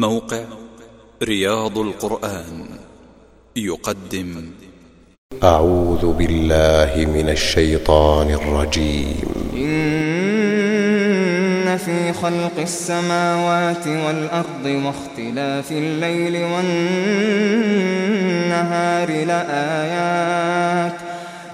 موقع رياض القرآن يقدم. أعوذ بالله من الشيطان الرجيم. إن في خلق السماوات والأرض واختلاف الليل والنهار لآيات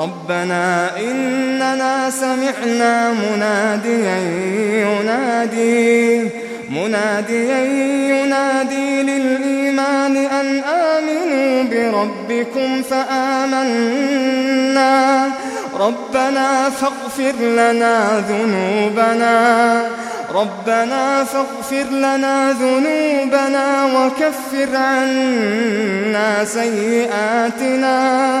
ربنا إننا سمعنا مناديا ينادي مناديا ينادي للإيمان أن آمنوا بربكم فآمنا. ربنا فاغفر لنا ذنوبنا. ربنا فاغفر لنا ذنوبنا وكفر عنا سيئاتنا.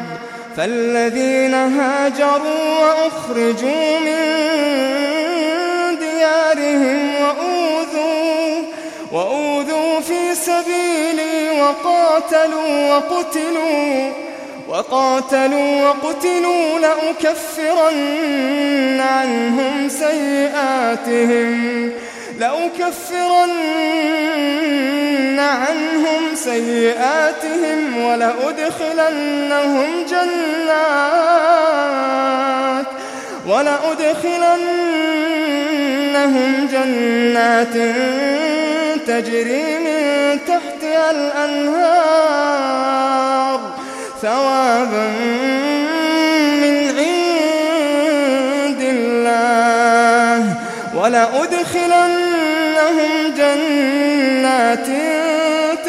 فالذين هاجروا وأخرجوا من ديارهم وأوذوا وأوذوا في سبيلي وقاتلوا وقتلوا وقاتلوا وقتلوا لأكفرن عنهم سيئاتهم لأكفرن عنهم سيئاتهم ولأدخلنهم جنات ولأدخلنهم جنات تجري من تحتها الأنهار ثوابا من عند الله ولأدخلنهم جنات